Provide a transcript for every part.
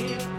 here.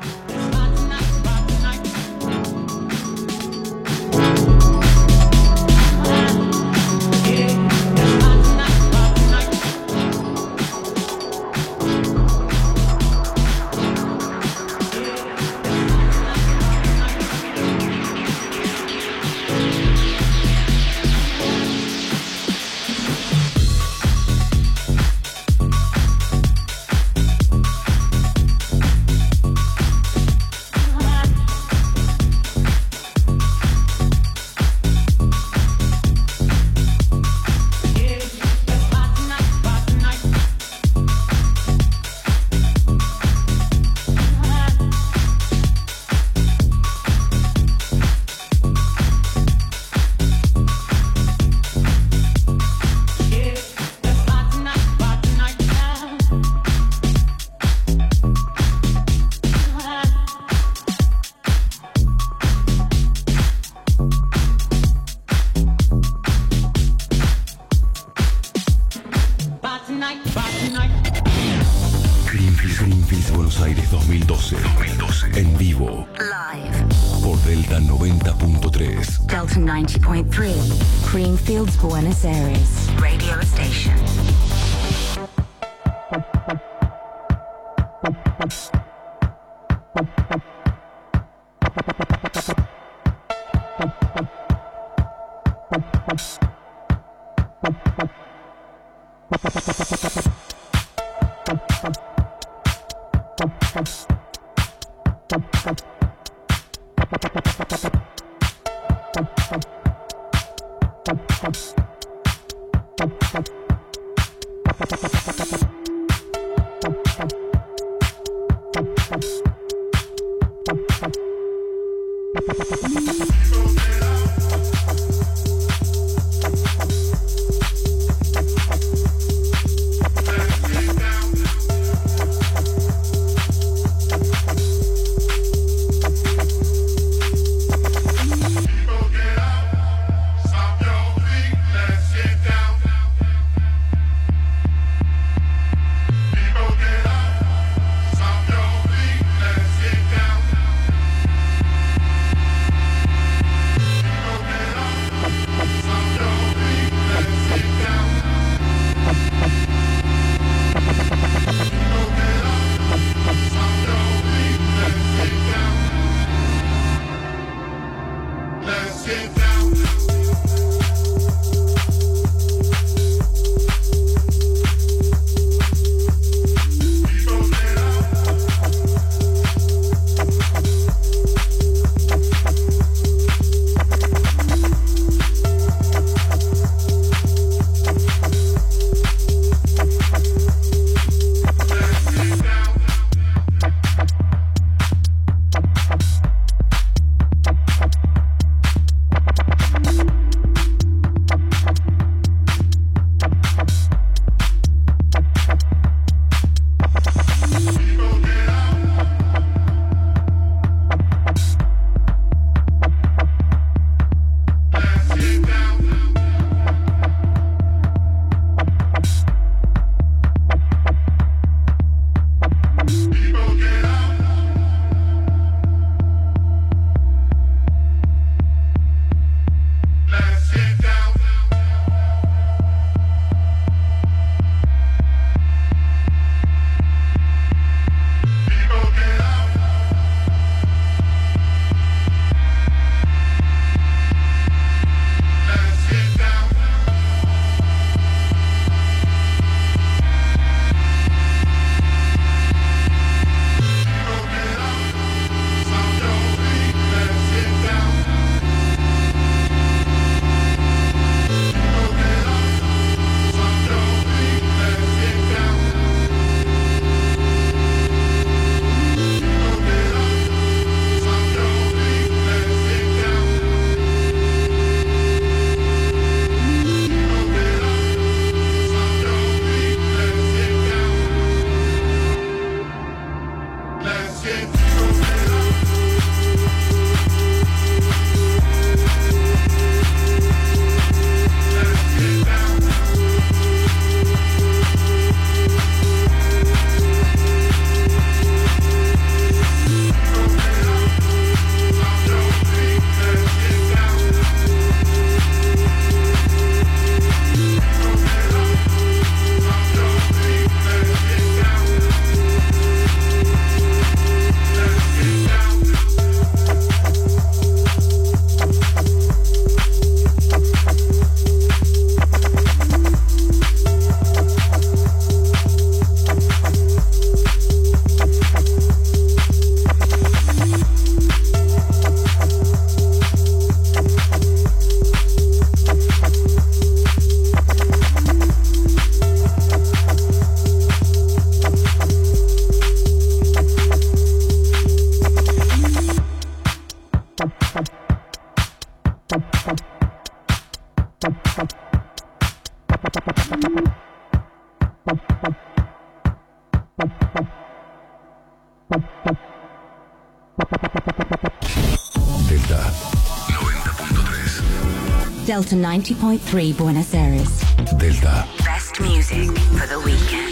Night Cream, Creamfields, Buenos Aires. Delta 90.3 Buenos Aires. Delta. Best music for the weekend.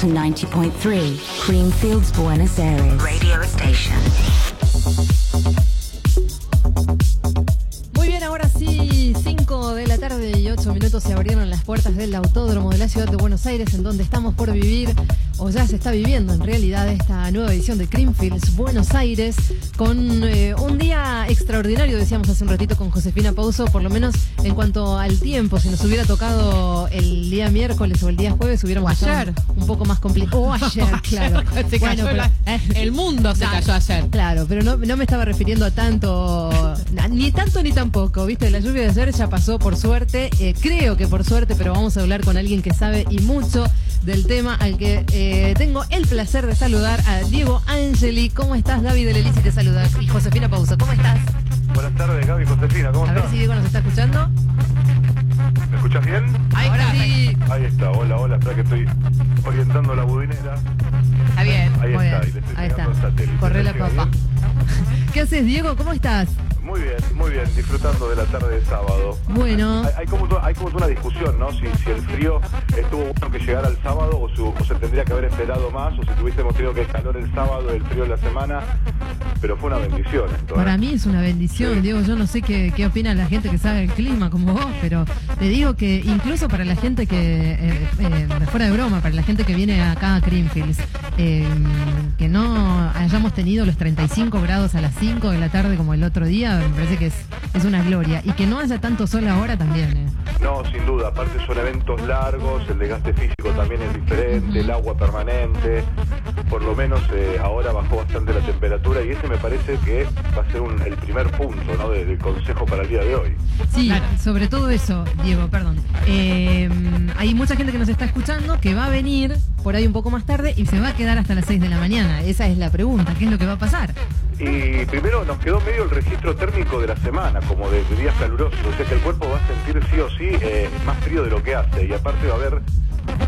To 90.3, Creamfields, Buenos Aires. Radio station. Muy bien, ahora sí, 5 de la tarde y 8 minutos se abrieron las puertas del autódromo de la ciudad de Buenos Aires, en donde estamos por vivir, o ya se está viviendo en realidad, esta nueva edición de Creamfields Buenos Aires, con eh, un día extraordinario, decíamos hace un ratito con Josefina Pouso, por lo menos en cuanto al tiempo, si nos hubiera tocado el día miércoles o el día jueves, hubiéramos O ayer. un poco más complicado. O ayer, claro. Se Bueno, cayó pero- la- el mundo se cayó ayer. Claro, pero no, no me estaba refiriendo a tanto, ni tanto ni tampoco, ¿viste? La lluvia de ayer ya pasó por suerte, eh, creo que por suerte, pero vamos a hablar con alguien que sabe y mucho del tema, al que eh, tengo el placer de saludar a Diego Angeli. ¿Cómo estás, David de Elisi te saluda? Y Josefina Pausa, ¿cómo estás? Buenas tardes, Gaby Josefina, ¿cómo A ver estás? si Diego nos está escuchando. ¿Me escuchas bien? Ahí Ahora está, sí. Ahí está, hola, hola, espera que estoy orientando la budinera. Está bien. Ahí Muy está, bien. y le estoy Ahí está. Corre la ¿Llega papa. bien? ¿Qué haces, Diego? ¿Cómo estás? Muy bien, muy bien, disfrutando de la tarde de sábado. Bueno. Hay, hay como, hay como una discusión, ¿no? Si, si el frío estuvo bueno que llegara el sábado o, su- o se tendría que haber esperado más o si tuviésemos tenido que el calor el sábado y el frío la semana. Pero fue una bendición esto. ¿eh? Para mí es una bendición, Sí. Diego. Yo no sé qué, qué opina la gente que sabe el clima como vos, pero te digo que incluso para la gente que, eh, eh, fuera de broma, para la gente que viene acá a Creamfields, eh, que no hayamos tenido los 35 grados a las 5 de la tarde como el otro día, me parece que es, es una gloria. Y que no haya tanto sol ahora también. eh. No, sin duda, aparte son eventos largos, el desgaste físico también es diferente, el agua permanente, por lo menos eh, ahora bajó bastante la temperatura y ese me parece que va a ser un- el primer punto ¿no? de- del consejo para el día de hoy. Sí, Claro. sobre todo eso, Diego, perdón. Eh, hay mucha gente que nos está escuchando que va a venir por ahí un poco más tarde y se va a quedar hasta las 6 de la mañana. Esa es la pregunta, ¿qué es lo que va a pasar? Y primero nos quedó medio el registro térmico de la semana, como de, días calurosos, o sea que el cuerpo va a sentir sí o sí eh, más frío de lo que hace y aparte va a haber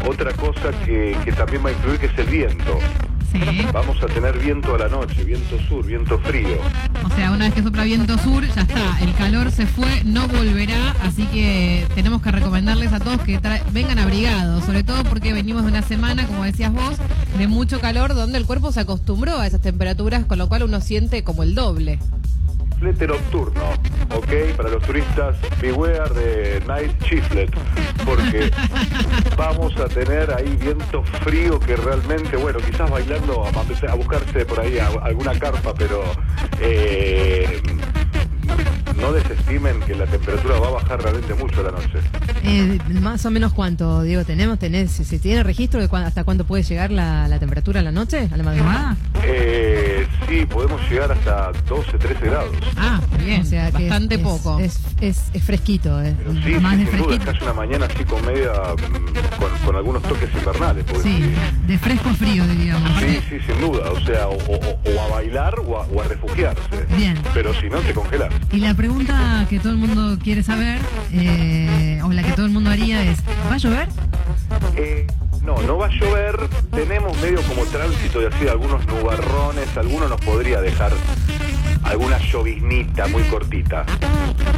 otra cosa que, que también va a influir que es el viento. Sí. Vamos a tener viento a la noche, viento sur, viento frío. O sea, una vez que sopla viento sur, ya está. El calor se fue, no volverá. Así que tenemos que recomendarles a todos que vengan abrigados. Sobre todo porque venimos de una semana, como decías vos, de mucho calor, donde el cuerpo se acostumbró a esas temperaturas, con lo cual uno siente como el doble. Flete nocturno, ¿ok? Para los turistas, beware de Night Chiflet, porque vamos a tener ahí viento frío que realmente, bueno, quizás bailando, a, buscarse por ahí a- alguna carpa, pero eh, no desestimen que la temperatura va a bajar realmente mucho a la noche. Eh, más o menos cuánto, Diego, tenemos, tenés, se tiene registro de cuán- hasta cuánto puede llegar la, la temperatura a la noche, a la madrugada. Eh, sí, podemos llegar hasta 12, 13 grados. Ah, bien. O sea que es- bastante es, poco. Es, es, es fresquito, eh. Pero sí, más sí, de sin duda, es casi una mañana así con media, mm, con, con algunos toques invernales. porque Sí, de fresco a frío, diríamos. Sí, sí, sin duda. O sea, o, o- o a bailar o a, o a refugiarse. Bien. Pero si no, te congelas. Y la pregunta que todo el mundo quiere saber, eh, o la que todo el mundo haría es, ¿va a llover? Eh, no, no va a llover. Tenemos medio como tránsito de así algunos nubarrones. Alguno nos podría dejar alguna lloviznita muy cortita.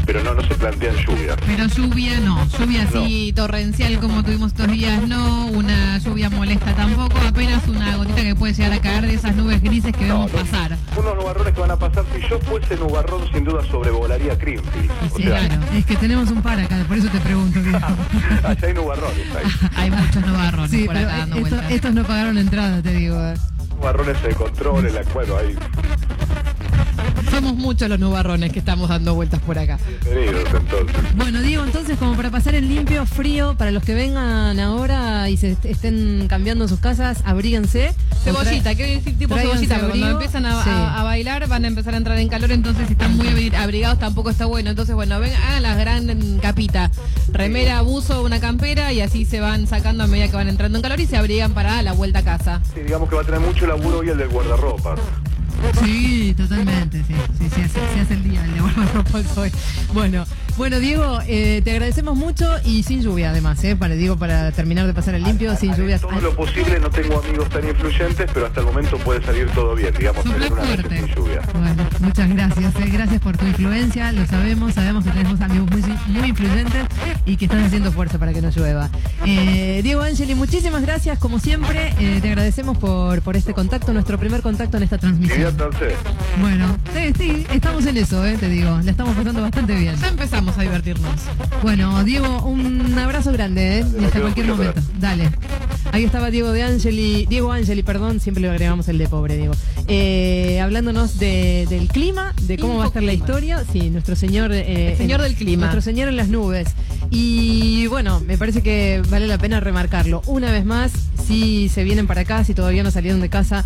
Pero no, no se plantean lluvia. Pero lluvia no, lluvia así torrencial como tuvimos estos días no, una lluvia molesta tampoco, apenas una gotita que puede llegar a caer de esas nubes grises que No, vemos no. pasar. Unos nubarrones que van a pasar. Si yo fuese nubarrón, sin duda sobrevolaría Greenfield. Sí, sea, claro. Es que tenemos un par acá, por eso te pregunto. Allá hay nubarrones. Hay Hay muchos nubarrones Sí, por acá dando esto- vueltas. estos no pagaron entrada, te digo. nubarrones de control. En la, bueno, hay Somos muchos los nubarrones que estamos dando vueltas por acá. bienvenidos entonces. Bueno, Diego, entonces, como para pasar el limpio, frío, para los que vengan ahora y se est- estén cambiando sus casas, abríguense. Cebollita, ¿qué decir tipo Tráiganse cebollita? Porque cuando abrigo. empiezan a, Sí. a- a bailar van a empezar a entrar en calor, entonces si están muy abri- abrigados tampoco está bueno. Entonces, bueno, vengan, hagan la gran capita. Remera, buzo, una campera y así se van sacando a medida que van entrando en calor y se abrigan para la vuelta a casa. Sí, digamos que va a tener mucho laburo hoy el del guardarropa. Sí, totalmente, sí. Sí, sí, hace, se hace el día, el de guardarropa hoy. Bueno, Bueno, Diego, eh, te agradecemos mucho y sin lluvia además, ¿eh? Para, digo, para terminar de pasar el limpio, sin Haré lluvias. Todo lo posible, no tengo amigos tan influyentes, pero hasta el momento puede salir todo bien, digamos, tener una noche sin lluvia. Bueno, muchas gracias. eh. Gracias por tu influencia. Lo sabemos. Sabemos que tenemos amigos muy, muy influyentes y que están haciendo fuerza para que no llueva. Eh, Diego Angeli, muchísimas gracias, como siempre. eh, te agradecemos por, por este contacto, nuestro primer contacto en esta transmisión. Bueno, sí, sí, estamos en eso, eh, te digo. La estamos pasando bastante bien. Ya empezamos a divertirnos. Bueno, Diego, un abrazo grande, ¿eh? Y hasta cualquier momento. Dale. Ahí estaba Diego de Angeli, Diego Angeli, perdón, siempre le agregamos el de pobre, Diego. Eh, hablándonos de- del clima, de cómo va a estar la historia. Sí, nuestro señor. eh, El señor del clima. Nuestro señor en las nubes. Y bueno, me parece que vale la pena remarcarlo. Una vez más, si se vienen para acá, si todavía no salieron de casa,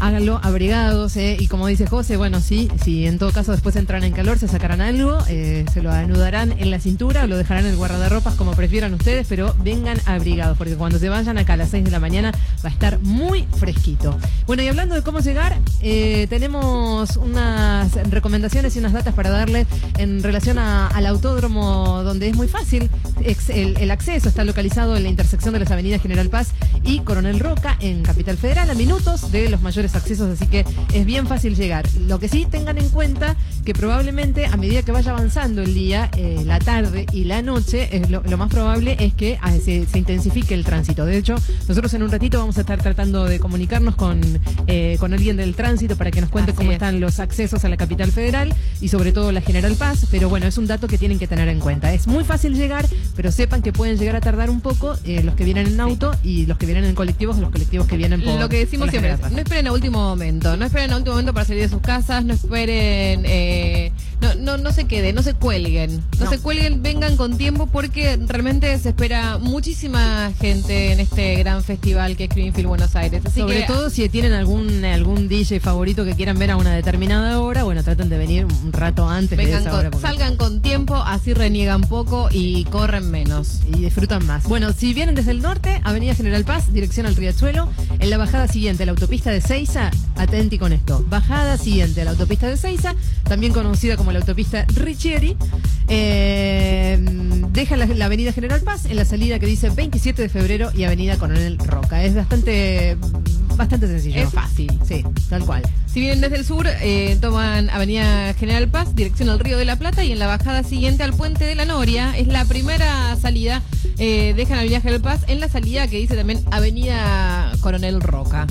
háganlo abrigados. eh, y como dice José, bueno, sí, si en todo caso después entran en calor, se sacarán algo, eh, se lo anudarán en la cintura lo dejarán en el guardarropas como prefieran ustedes, pero vengan abrigados, porque cuando se vayan acá a las 6 de la mañana va a estar muy fresquito. Bueno, y hablando de cómo llegar, eh, tenemos unas recomendaciones y unas datas para darles en relación al autódromo, donde es muy fácil. El, el acceso está localizado en la intersección de las avenidas General Paz y Coronel Roca en Capital Federal, a minutos de los mayores accesos, así que es bien fácil llegar. Lo que sí tengan en cuenta que probablemente a medida que vaya avanzando el día, eh, la tarde y la noche, lo, lo más probable es que ah, se, se intensifique el tránsito. De hecho, nosotros en un ratito vamos a estar tratando de comunicarnos con, eh, con alguien del tránsito para que nos cuente Así cómo es. están los accesos a la capital federal y sobre todo la General Paz, pero bueno, es un dato que tienen que tener en cuenta. Es muy fácil llegar, pero sepan que pueden llegar a tardar un poco eh, los que vienen en auto y los que vienen en colectivos, los colectivos que vienen por Lo que decimos siempre no esperen a último momento, no esperen a último momento para salir de sus casas, no esperen, eh, no, no, no se queden, no se cuelguen, no, No. se cuelguen, vengan con tiempo porque realmente se espera muchísima gente en este gran festival que es Greenfield Buenos Aires. Así Sobre que todo si tienen algún algún DJ favorito que quieran ver a una determinada hora, bueno, traten de venir un rato antes de vengan esa con- hora. porque- salgan con tiempo, así reniegan poco y corren menos. y disfrutan más. Bueno, si vienen desde el norte, Avenida General Paz, dirección al Riachuelo, en la bajada siguiente la autopista de Ceiza, atenti con esto, bajada siguiente a la autopista de Ceiza, también conocida como la autopista Richieri, eh, deja la, la Avenida General Paz en la salida que dice 27 de febrero y Avenida Coronel Roca. Es bastante, bastante sencillo. Es fácil. Sí, tal cual. Si vienen desde el sur, eh, toman Avenida General Paz, dirección al Río de la Plata, y en la bajada siguiente al Puente de la Noria, es la primera salida, eh, dejan Avenida General Paz en la salida que dice también Avenida Coronel Roca.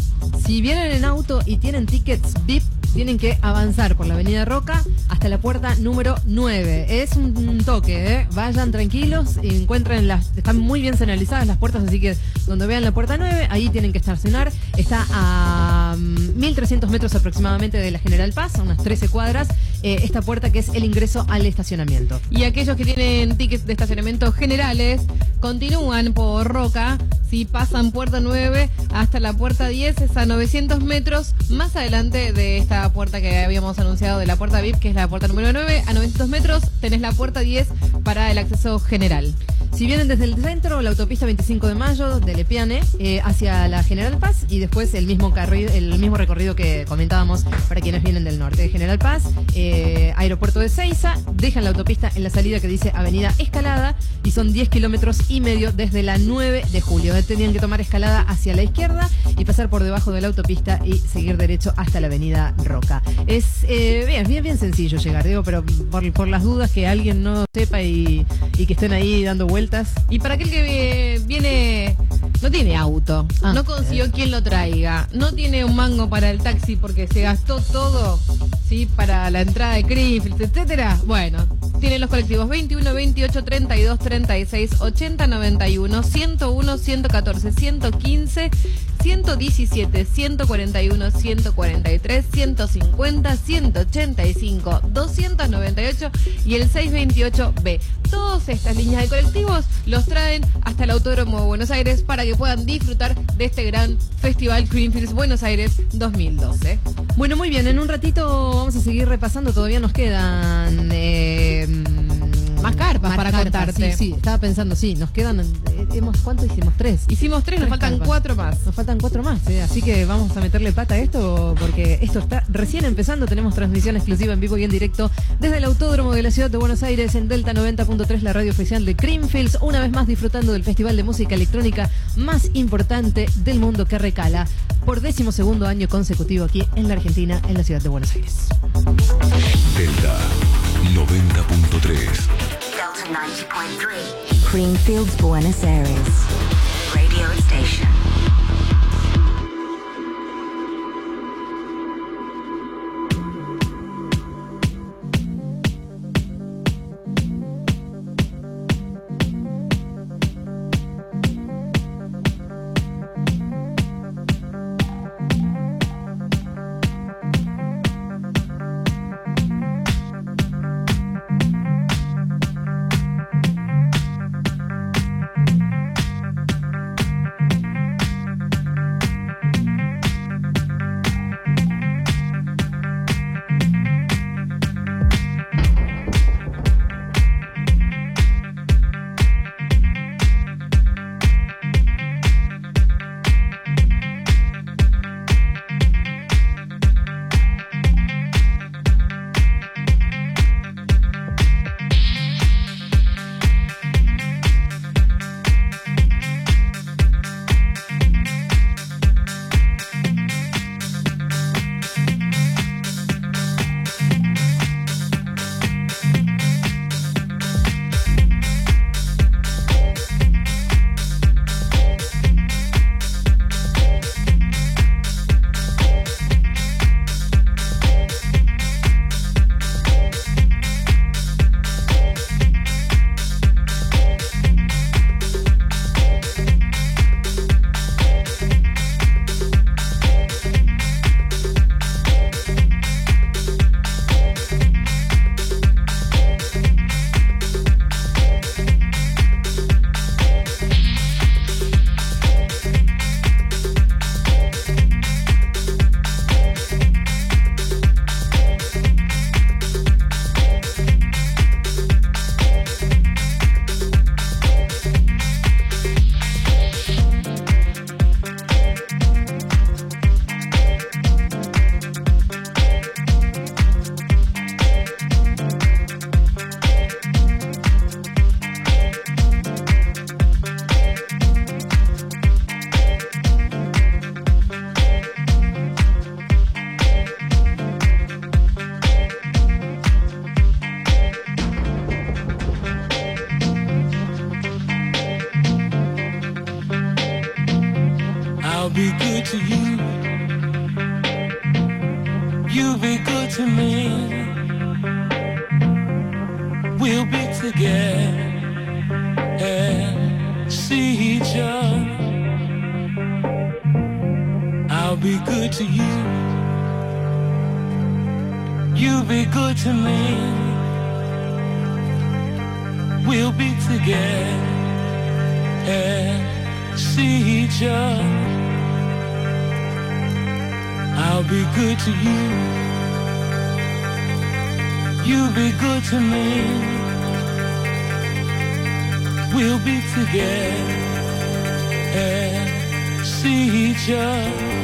Si vienen en auto y tienen tickets VIP, tienen que avanzar por la Avenida Roca hasta la puerta número 9. Es un, toque, ¿eh? Vayan tranquilos y encuentren las. Están muy bien señalizadas las puertas, así que donde vean la puerta 9, ahí tienen que estacionar. Está a 1300 metros aproximadamente de la General Paz, unas 13 cuadras. eh, esta puerta que es el ingreso al estacionamiento. Y aquellos que tienen tickets de estacionamiento generales continúan por Roca, si pasan puerta 9 hasta la puerta 10, es a 900 metros más adelante de esta puerta que habíamos anunciado de la puerta VIP, que es la puerta número 9, a 900 metros tenés la puerta 10 para el acceso general. Si vienen desde el centro, la autopista 25 de Mayo de Lepiane eh, hacia la General Paz y después el mismo, carri- el mismo recorrido que comentábamos para quienes vienen del norte. De General Paz, eh, aeropuerto de Ceiza, dejan la autopista en la salida que dice Avenida Escalada y son 10 kilómetros y medio desde la 9 de julio. Tenían que tomar escalada hacia la izquierda y pasar por debajo de la autopista y seguir derecho hasta la Avenida Roca. Es eh, bien, bien, bien sencillo llegar, digo, pero por, por las dudas que alguien no sepa y, y que estén ahí dando vueltas. Y para aquel que viene, no tiene auto, Ah. no consiguió quien lo traiga, no tiene un mango para el taxi porque se gastó todo, ¿sí? Para la entrada de Greenfield, etcétera. Bueno, tiene los colectivos 21, 28, 32, 36, 80, 91, 101, 114, 115, 117, 141, 143, 150, 185, 298 y el 628B. Todas estas líneas de colectivos los traen hasta el Autódromo de Buenos Aires para que puedan disfrutar de este gran festival Greenfields Buenos Aires 2012. Bueno, muy bien, en un ratito vamos a seguir repasando, todavía nos quedan... eh, más carpas Más para carpas, contarte. Sí, sí, estaba pensando, sí, nos quedan. hemos, ¿Cuánto hicimos? Tres. Hicimos tres, nos faltan carpas. cuatro más. Nos faltan cuatro más, eh, así que vamos a meterle pata a esto porque esto está recién empezando. Tenemos transmisión exclusiva en vivo y en directo desde el Autódromo de la Ciudad de Buenos Aires en Delta 90.3, la radio oficial de Creamfields. Una vez más disfrutando del festival de música electrónica más importante del mundo que recala por décimo segundo año consecutivo aquí en la Argentina, en la Ciudad de Buenos Aires. Delta 90.3. Delta 90.3. Creamfields, Buenos Aires. Radio station. Be good to you. You be good to me. We'll be together and see each other. I'll be good to you. You be good to me. We'll be together and see each other. I'll be good to you. You be good to me. We'll be together and see each other.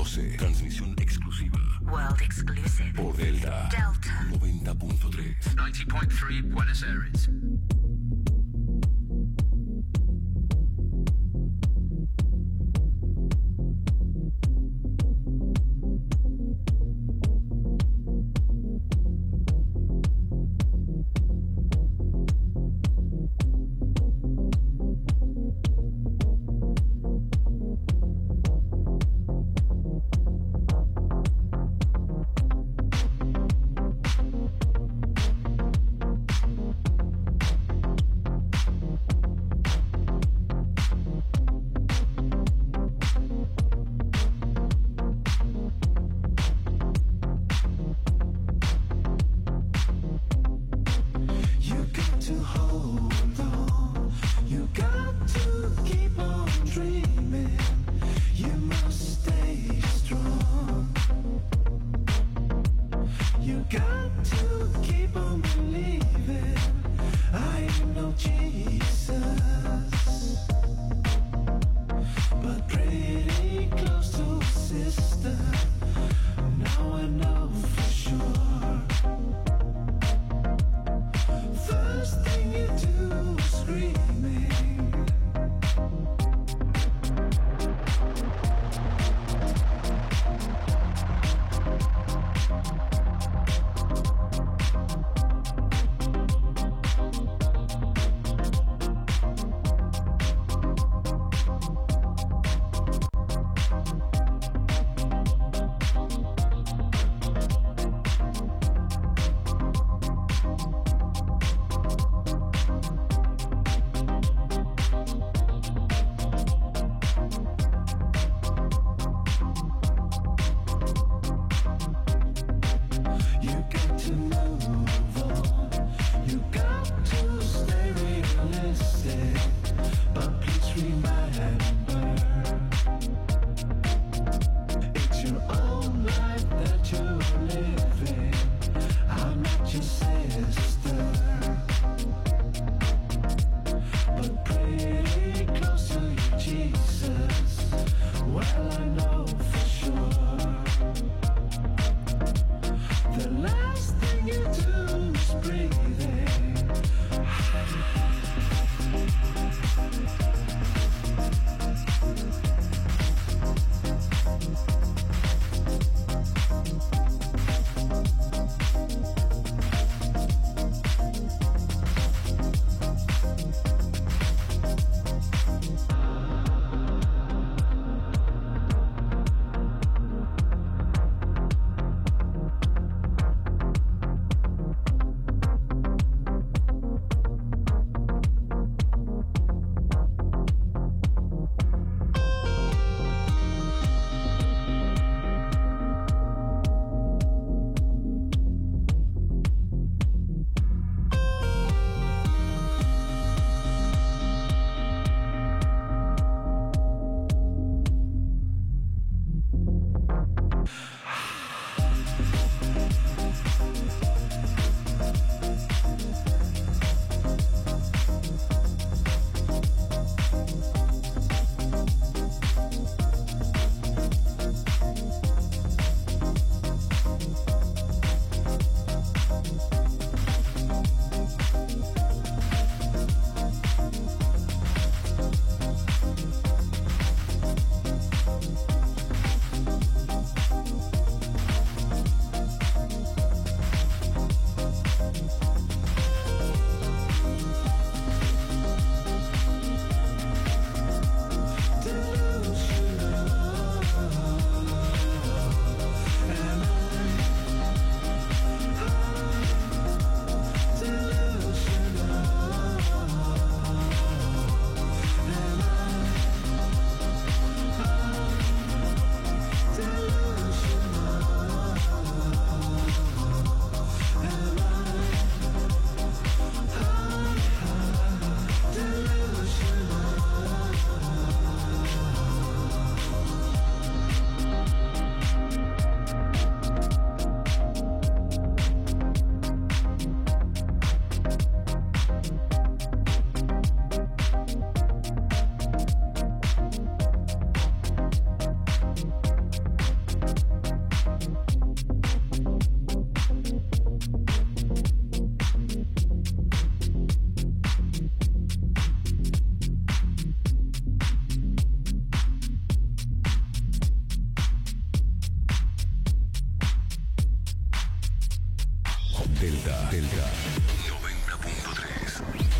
12. Transmisión exclusiva. World Exclusive. Por Delta. Delta. 90.3. 90.3 Buenos Aires.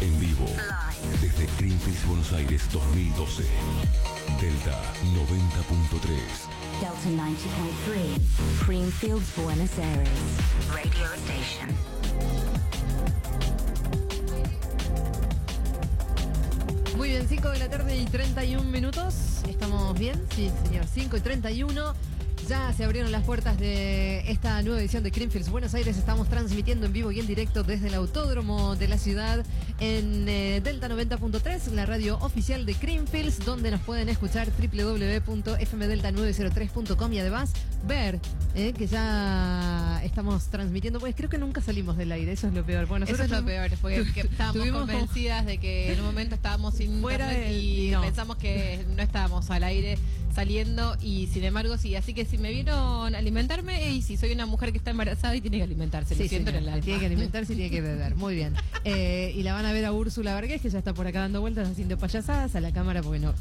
En vivo. Desde Greenfields, Buenos Aires 2012. Delta 90.3. Delta 90.3. Creamfields, Buenos Aires. Radio station. Muy bien, 5 de la tarde y 31 minutos. ¿Estamos bien? Sí, señor. 5 y 31. Ya se abrieron las puertas de esta nueva edición de Creamfields Buenos Aires. Estamos transmitiendo en vivo y en directo desde el autódromo de la ciudad en eh, Delta 90.3, la radio oficial de Creamfields, donde nos pueden escuchar www.fmdelta903.com y además ver eh, que ya estamos transmitiendo. Pues creo que nunca salimos del aire, eso es lo peor. Bueno, Eso es lo peor, porque que estábamos como- convencidas de que en un momento estábamos sin Fuera internet y no. pensamos que no estábamos al aire saliendo y sin embargo sí, así que si me vieron alimentarme y si soy una mujer que está embarazada y tiene que alimentarse, lo Sí, siento señor. en el alma. Tiene que alimentarse y tiene que beber. Muy bien. Eh, y la van a ver a Úrsula Vargas, que ya está por acá dando vueltas haciendo payasadas a la cámara porque no,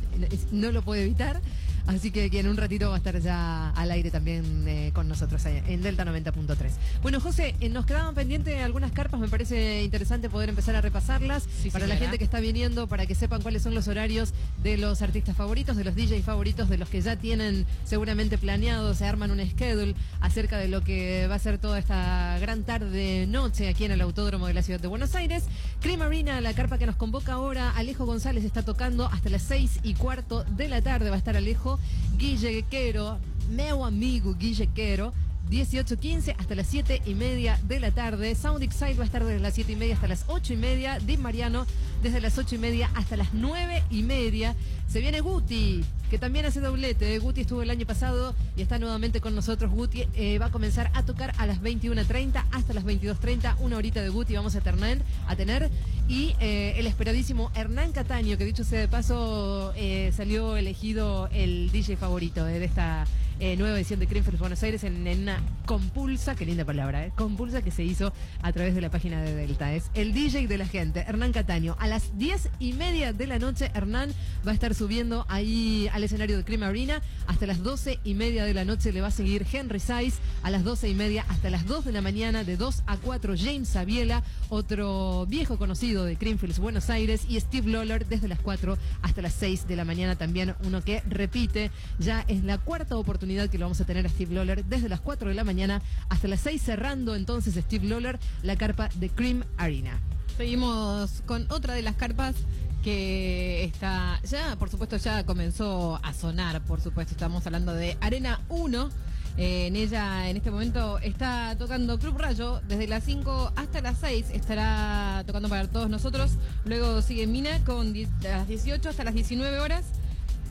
no lo puede evitar. Así que, que en un ratito va a estar ya al aire también eh, con nosotros en Delta 90.3. Bueno, José, eh, nos quedaban pendientes algunas carpas. Me parece interesante poder empezar a repasarlas Sí, para la gente que está viniendo, para que sepan cuáles son los horarios de los artistas favoritos, de los DJ favoritos, de los que ya tienen seguramente planeado, se arman un schedule acerca de lo que va a ser toda esta gran tarde noche aquí en el Autódromo de la Ciudad de Buenos Aires. Cream Arena, la carpa que nos convoca ahora, Alejo González está tocando hasta las seis y cuarto de la tarde va a estar Alejo, Guille Quero, meu amigo Guille Quero, 18.15 hasta las 7 y media de la tarde. Sound Excite va a estar desde las 7 y media hasta las 8 y media. Deep Mariano desde las 8 y media hasta las 9 y media. Se viene Guti, que también hace doblete. Guti estuvo el año pasado y está nuevamente con nosotros. Guti eh, va a comenzar a tocar a las 21.30 hasta las 22.30. Una horita de Guti vamos a tener. A tener. Y eh, el esperadísimo Hernán Cataño, que dicho sea de paso, eh, salió elegido el DJ favorito de esta eh, nueva edición de Creamfields Buenos Aires en, una compulsa, qué linda palabra, eh, compulsa que se hizo a través de la página de Delta. Es el DJ de la gente, Hernán Cataño. A las 10 y media de la noche, Hernán va a estar subiendo ahí al escenario de Cream Arena. Hasta las 12 y media de la noche le va a seguir Henry Saiz. A las 12 y media hasta las 2 de la mañana, de 2 a 4, James Sabiela, otro viejo conocido de Creamfields Buenos Aires. Y Steve Lawler desde las 4 hasta las 6 de la mañana también. Uno que repite, ya es la cuarta oportunidad que lo vamos a tener a Steve Lawler desde las 4 de la mañana hasta las 6 cerrando entonces Steve Lawler la carpa de Cream Arena. Seguimos con otra de las carpas que está ya, por supuesto, ya comenzó a sonar, por supuesto, estamos hablando de Arena 1. Eh, en ella, en este momento, está tocando Club Rayo desde las 5 hasta las 6. Estará tocando para todos nosotros. Luego sigue Mina con las 18 hasta las 19 horas.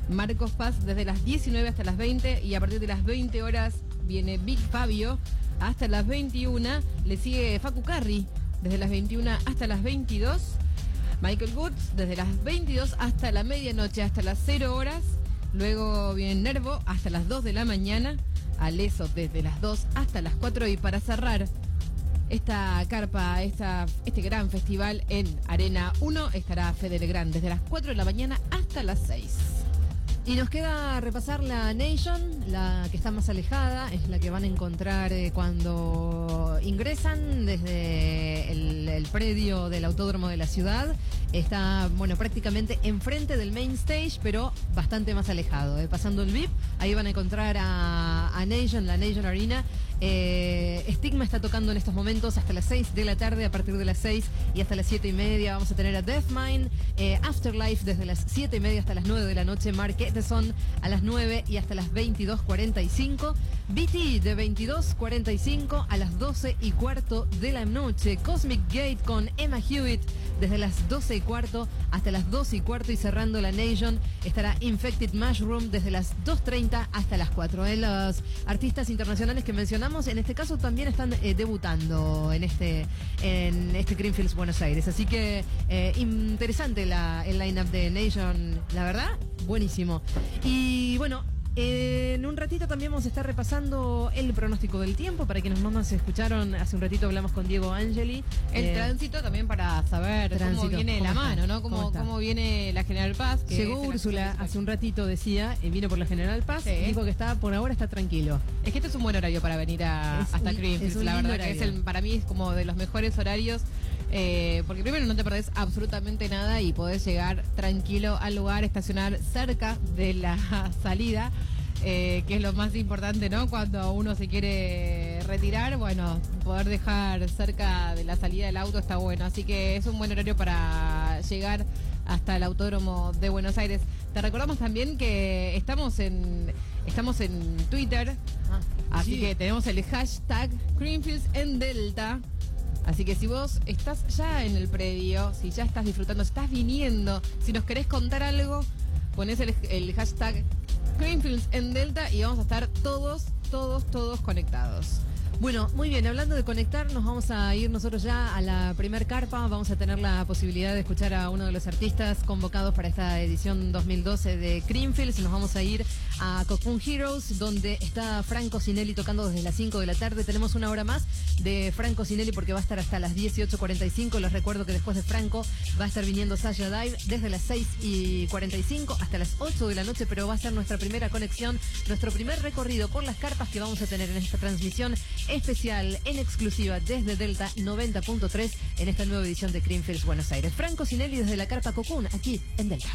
Marcos Paz desde las 19 hasta las 20 y a partir de las 20 horas viene Big Fabio hasta las 21. Le sigue Facu Carri desde las 21 hasta las 22. Michael Woods desde las 22 hasta la medianoche, hasta las 0 horas. Luego viene Nervo hasta las 2 de la mañana. Aleso desde las 2 hasta las 4 y para cerrar esta carpa, esta, este gran festival en Arena 1 estará Fede Legrand desde las 4 de la mañana hasta las 6. Y nos queda repasar la Nation, la que está más alejada, es la que van a encontrar eh, cuando ingresan desde el, predio del autódromo de la ciudad. Está, bueno, prácticamente enfrente del main stage, pero bastante más alejado. eh. Pasando el VIP, ahí van a encontrar a, a Nation, la Nation Arena. Eh, Stigma está tocando en estos momentos hasta las 6 de la tarde, a partir de las 6 y hasta las 7 y media vamos a tener a Deathmine, eh, Afterlife desde las 7 y media hasta las 9 de la noche, Edison a las 9 y hasta las 22.45, BT de 22.45 a las 12 y cuarto de la noche, Cosmic Gate con Emma Hewitt desde las 12 y cuarto hasta las 12 y cuarto y cerrando la Nation estará Infected Mushroom desde las 2.30 hasta las 4. Eh, Los artistas internacionales que mencionamos en este caso también están eh, debutando en este en este Greenfields Buenos Aires. Así que eh, interesante la, el line-up de Nation, la verdad, buenísimo. Y bueno, en un ratito también vamos a estar repasando el pronóstico del tiempo. Para quienes no nos escucharon, hace un ratito hablamos con Diego Angeli. El Eh, tránsito también para saber tránsito, cómo viene la mano, ¿no? ¿Cómo Cómo, viene la General Paz. que Llegó Úrsula hace un ratito, decía, eh, vino por la General Paz, Sí. dijo que está por ahora está tranquilo. Es que este es un buen horario para venir a, Es hasta un- Greenfield. La verdad que es el, para mí es como de los mejores horarios. Eh, porque primero no te perdés absolutamente nada y podés llegar tranquilo al lugar, estacionar cerca de la salida. eh, que es lo más importante, ¿no? Cuando uno se quiere retirar, bueno, poder dejar cerca de la salida del auto está bueno. Así que es un buen horario para llegar hasta el autódromo de Buenos Aires. Te recordamos también que estamos en estamos en Twitter, así sí. que tenemos el hashtag Greenfields en Delta. Así que si vos estás ya en el predio, si ya estás disfrutando, si estás viniendo, si nos querés contar algo, ponés el, el hashtag Greenfields en Delta y vamos a estar todos, todos, todos conectados. Bueno, muy bien, hablando de conectar, nos vamos a ir nosotros ya a la primer carpa. Vamos a tener la posibilidad de escuchar a uno de los artistas convocados para esta edición 2012 de Creamfields. Nos vamos a ir a Cocoon Heroes, donde está Franco Sinelli tocando desde las 5 de la tarde. Tenemos una hora más de Franco Sinelli porque va a estar hasta las 18.45. Les recuerdo que después de Franco va a estar viniendo Sasha Dive desde las 6 y 45 hasta las 8 de la noche, pero va a ser nuestra primera conexión, nuestro primer recorrido por las carpas que vamos a tener en esta transmisión especial en exclusiva desde Delta 90.3 en esta nueva edición de Creamfields Buenos Aires. Franco Sinelli desde la carpa Cocoon, aquí en Delta.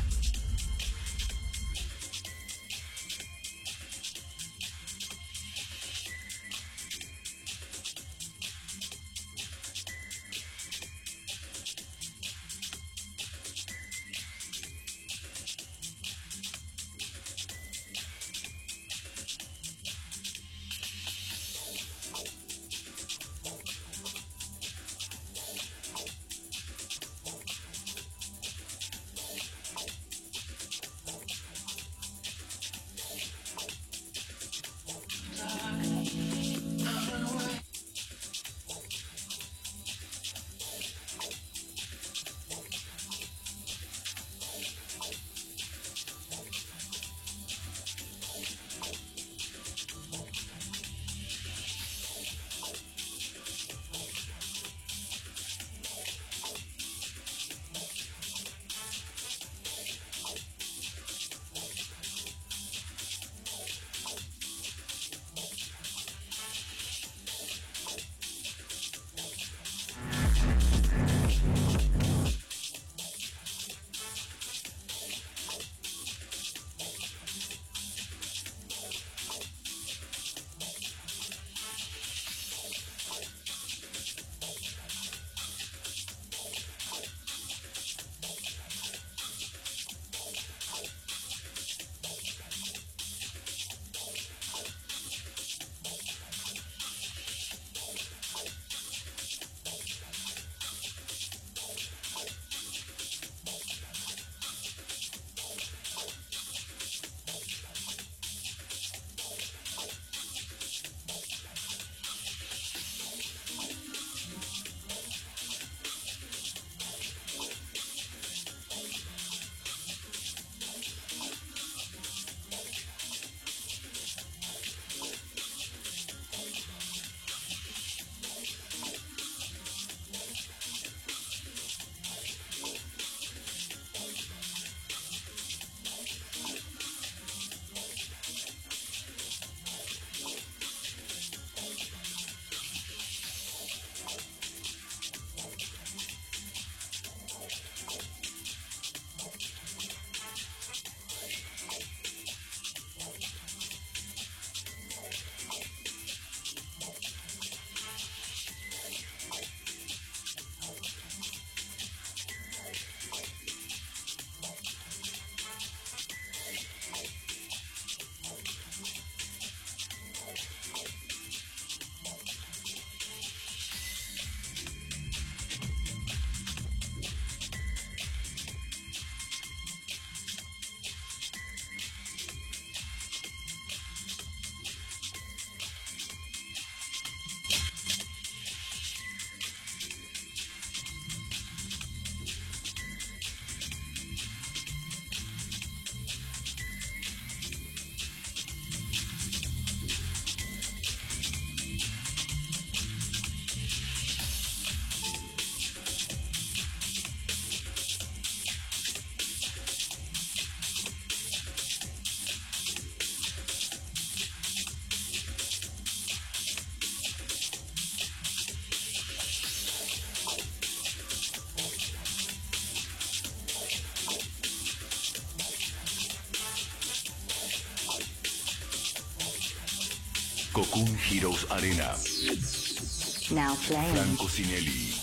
Cocoon Heroes Arena. Now playing. Franco Sinelli.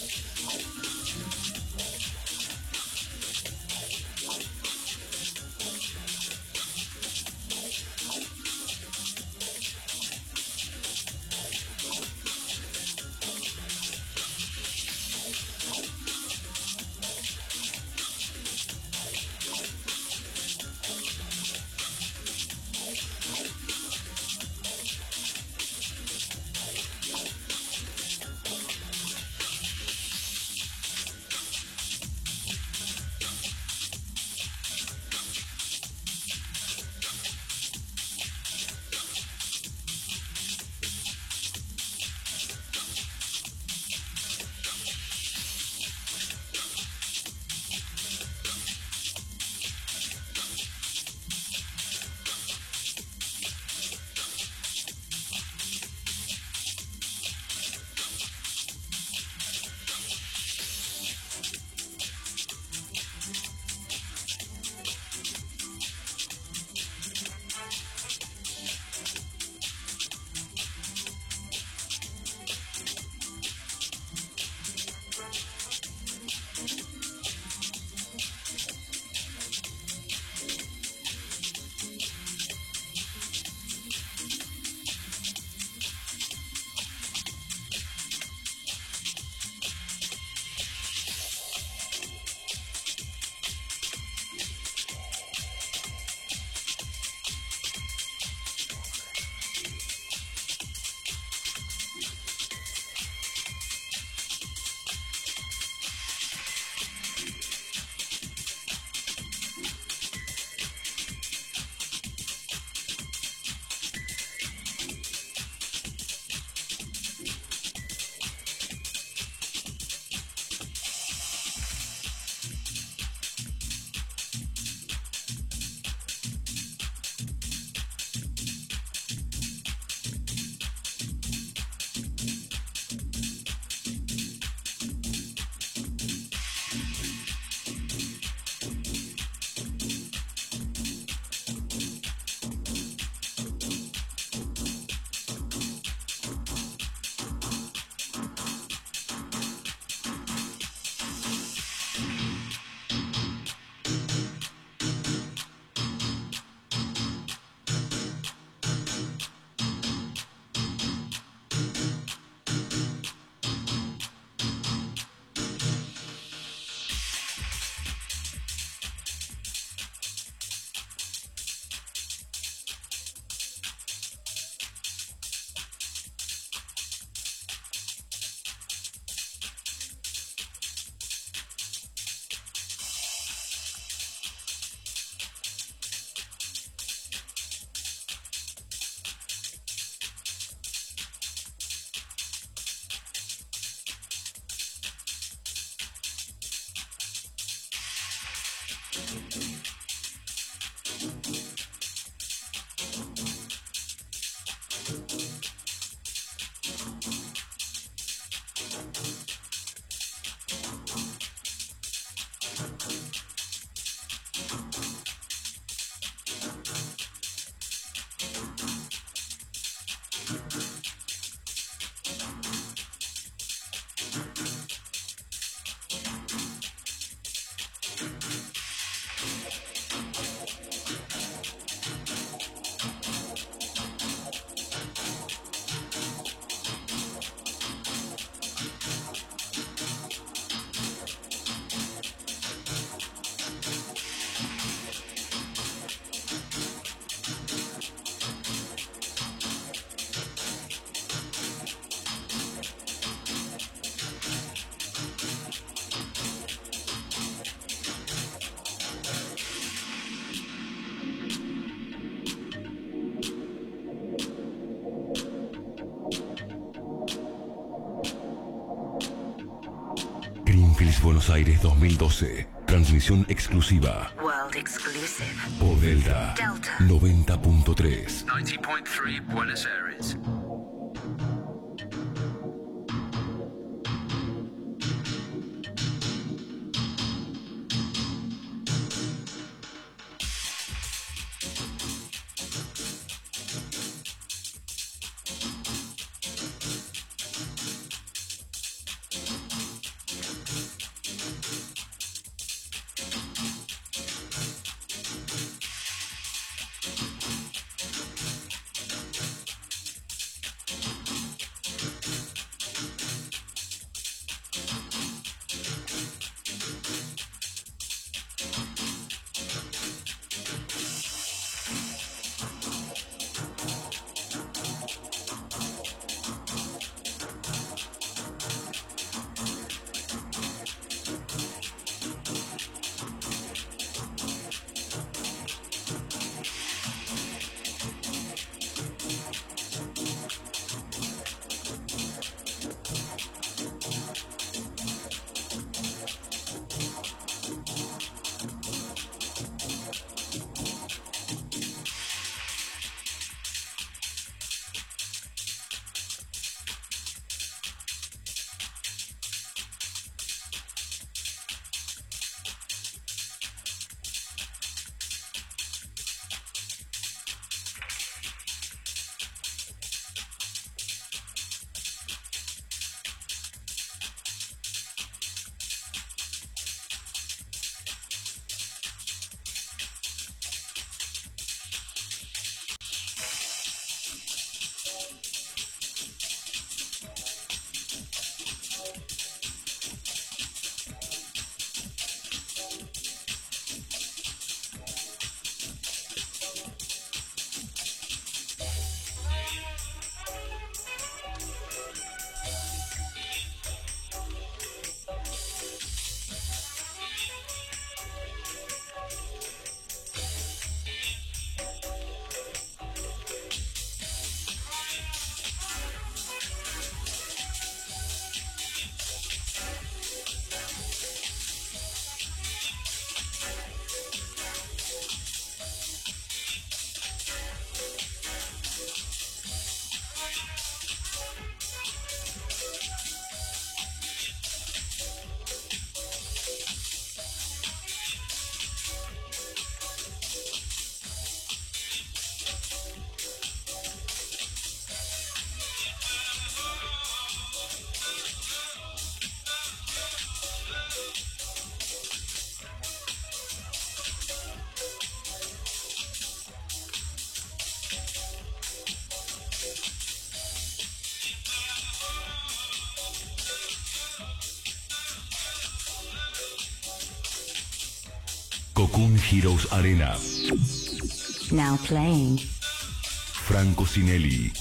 Thank you. Greenfields Buenos Aires 2012. Transmisión exclusiva. World exclusive. Por Delta Delta. 90.3. 90.3 Buenos Aires. Cocoon Heroes Arena. Now playing. Franco Sinelli.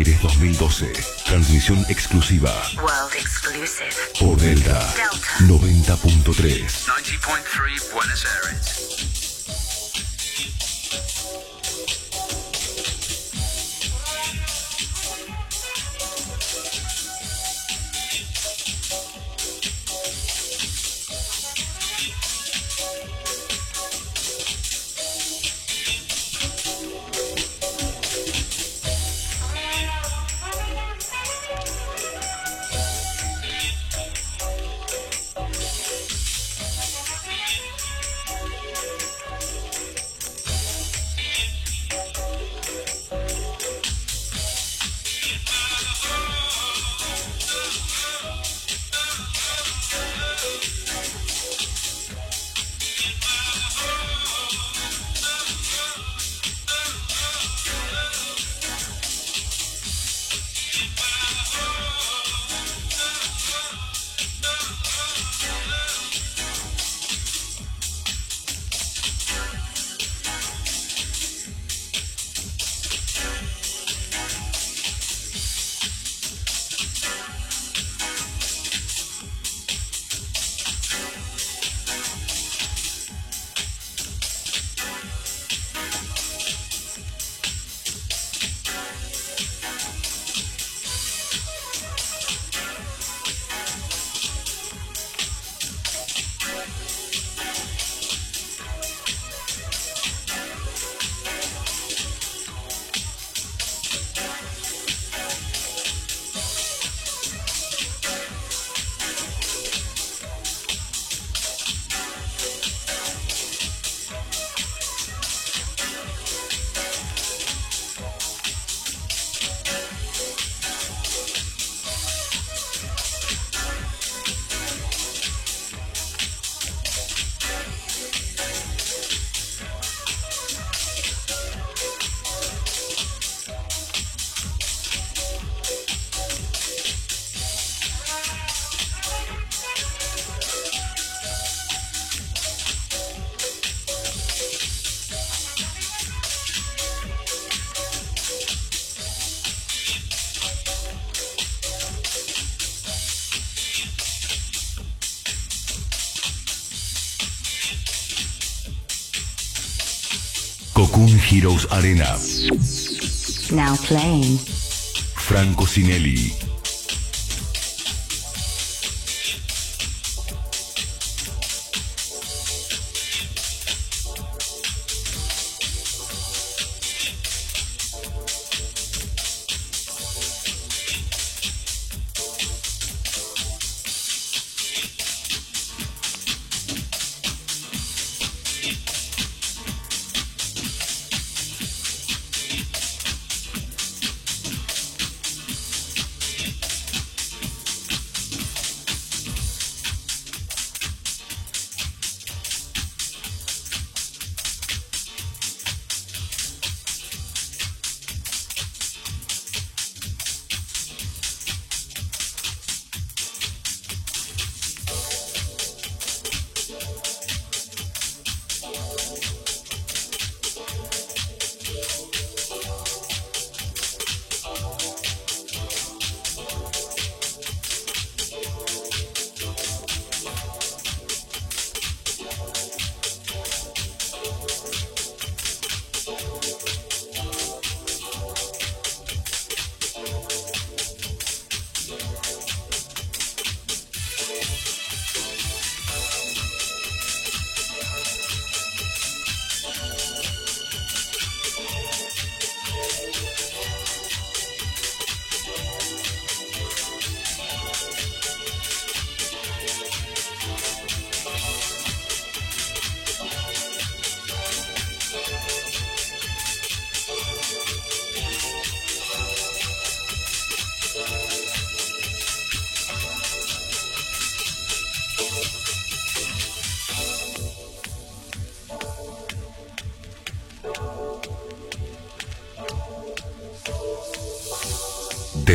Aires 2012. Transmisión exclusiva World exclusive. por Delta 90.3. 90.3 Buenos Aires. Arena. Now playing. Franco Sinelli.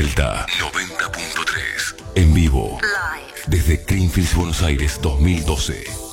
Delta 90.3. En vivo. Desde Greenfields, Buenos Aires 2012.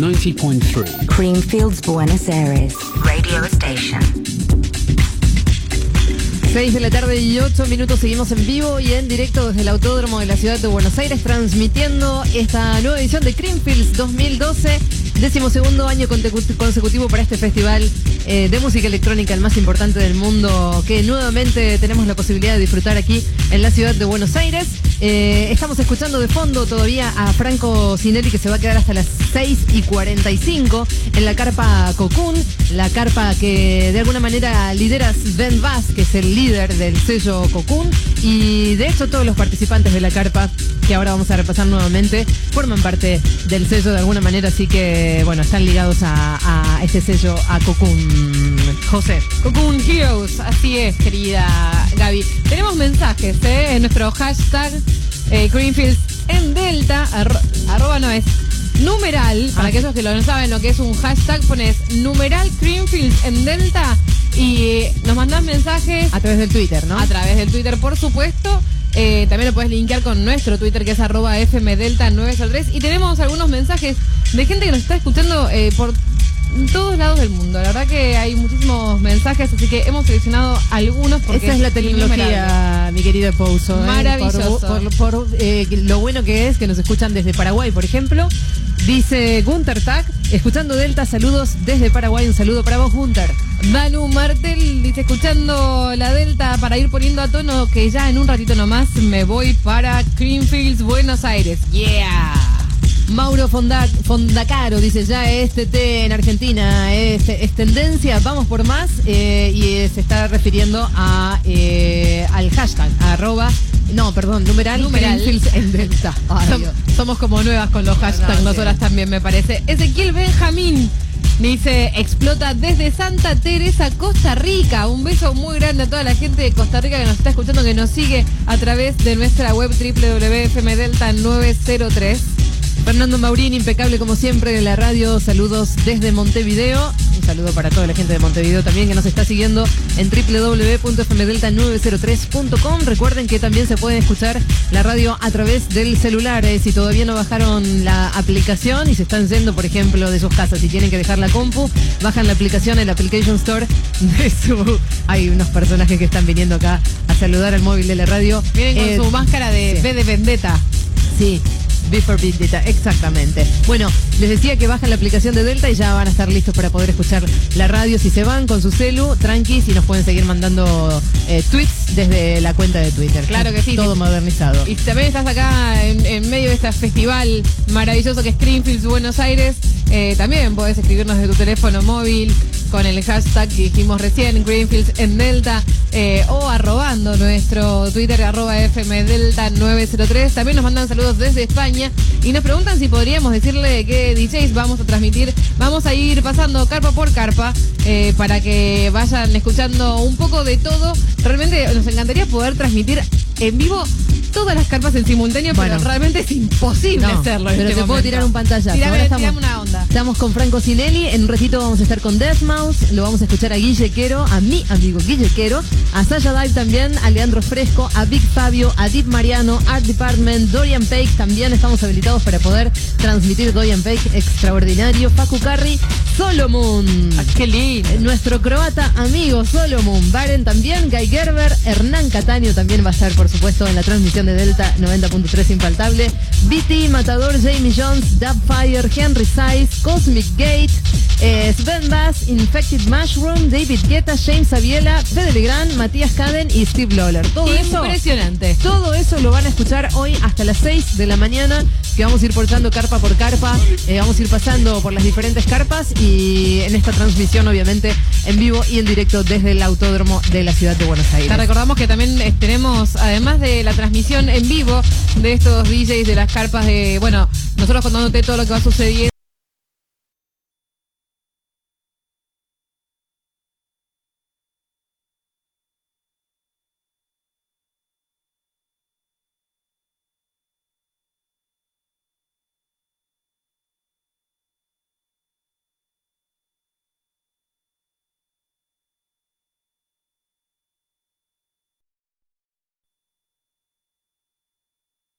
90.3. Creamfields, Buenos Aires. Radio Station. 6 de la tarde y 8 minutos seguimos en vivo y en directo desde el Autódromo de la Ciudad de Buenos Aires transmitiendo esta nueva edición de Creamfields 2012, decimosegundo año contecu- consecutivo para este festival eh, de música electrónica, el más importante del mundo, que nuevamente tenemos la posibilidad de disfrutar aquí en la Ciudad de Buenos Aires. Eh, estamos escuchando de fondo todavía a Franco Sinelli que se va a quedar hasta las 6 y 45 en la carpa Cocoon, la carpa que de alguna manera lidera Sven Bass, que es el líder del sello Cocoon, y de hecho todos los participantes de la carpa, que ahora vamos a repasar nuevamente, forman parte del sello de alguna manera, así que bueno, están ligados a, a este sello, a Cocoon. José. Cocoon Heroes, así es, querida Gaby. Tenemos mensajes ¿eh? en nuestro hashtag eh, Greenfields en Delta, arro- arroba no es numeral, para Ah. aquellos que lo no saben lo que es un hashtag, pones numeral Greenfields en Delta y nos mandas mensajes A través del Twitter, ¿no? a través del Twitter, por supuesto. Eh, también lo puedes linkear con nuestro Twitter, que es arroba fmdelta903. Y tenemos algunos mensajes de gente que nos está escuchando eh, por todos lados del mundo. La verdad que hay muchísimos mensajes, así que hemos seleccionado algunos porque Esa es la tecnología, mi querido Pouso. ¿eh? Maravilloso. Por, por- por, lo bueno que es que nos escuchan desde Paraguay, por ejemplo. Dice Gunter Tag, escuchando Delta, saludos desde Paraguay. Un saludo para vos, Gunter. Danu Martel dice, escuchando la Delta para ir poniendo a tono que ya en un ratito nomás me voy para Greenfields, Buenos Aires. Yeah. Mauro Fonda- Fondacaro dice ya este té en Argentina es, es tendencia, vamos por más eh, y se está refiriendo a eh, al hashtag arroba no perdón numeral Numeral. En Delta. Ay, Som- Dios. somos como nuevas con los hashtags, No, nosotras sí. también me parece. Ezequiel Benjamín dice, explota desde Santa Teresa, Costa Rica. Un beso muy grande a toda la gente de Costa Rica que nos está escuchando, que nos sigue a través de nuestra web www.fmdelta903. Fernando Maurín, impecable como siempre en la radio. Saludos desde Montevideo. Un saludo para toda la gente de Montevideo también que nos está siguiendo en www.fmdelta903.com. Recuerden que también se puede escuchar la radio a través del celular. eh, si todavía no bajaron la aplicación y se están yendo, por ejemplo, de sus casas y tienen que dejar la compu, bajan la aplicación en la Application Store de su. Hay unos personajes que están viniendo acá a saludar al móvil de la radio. Vienen con Eh, su máscara de sí. B de Vendetta. Sí, Before Big Data, exactamente. Bueno, les decía que bajan la aplicación de Delta y ya van a estar listos para poder escuchar la radio si se van con su celu, tranquis y nos pueden seguir mandando eh, tweets desde la cuenta de Twitter. Claro que sí, Todo sí. modernizado. Y también estás acá en, en medio de este festival maravilloso que es Greenfields Buenos Aires. Eh, también podés escribirnos de tu teléfono móvil con el hashtag que dijimos recién, Greenfields en Delta, eh, o arrobando nuestro Twitter, arroba FMDelta903. También nos mandan saludos desde España y nos preguntan si podríamos decirle qué DJs vamos a transmitir. Vamos a ir pasando carpa por carpa eh, para que vayan escuchando un poco de todo. Realmente nos encantaría poder transmitir en vivo todas las carpas en simultáneo, Bueno. pero realmente es imposible No, hacerlo. en pero este te puedo tirar un pantallazo. Tirame, Ahora estamos- tirame una onda. Estamos con Franco Sinelli, en un ratito vamos a estar con Deathmouse, lo vamos a escuchar a Guille Quero, a mi amigo Guille Quero, a Sasha Dive también, a Leandro Fresco, a Big Fabio, a Deep Mariano, Art Department, Dorian Pake, también estamos habilitados para poder transmitir Dorian Pake extraordinario, Facu Carri, Solomon. Ah, qué lindo. Nuestro croata amigo Solomon, Baren también, Guy Gerber, Hernán Cataño también va a estar, por supuesto, en la transmisión de Delta 90.3 infaltable. BT, Matador, Jamie Jones, Dubfire, Henry Size, Cosmic Gate, eh, Sven Bass, Infected Mushroom, David Guetta, James Aviela, Fede Legrand, Matías Caden y Steve Lawler. Todo eso. Impresionante. Todo eso lo van a escuchar hoy hasta las 6 de la mañana, que vamos a ir portando carpa por carpa, eh, vamos a ir pasando por las diferentes carpas y en esta transmisión obviamente en vivo y en directo desde el autódromo de la ciudad de Buenos Te Aires. recordamos que también eh, tenemos, además de la transmisión en vivo de estos DJs de las carpas de, bueno, nosotros contándote todo lo que va sucediendo.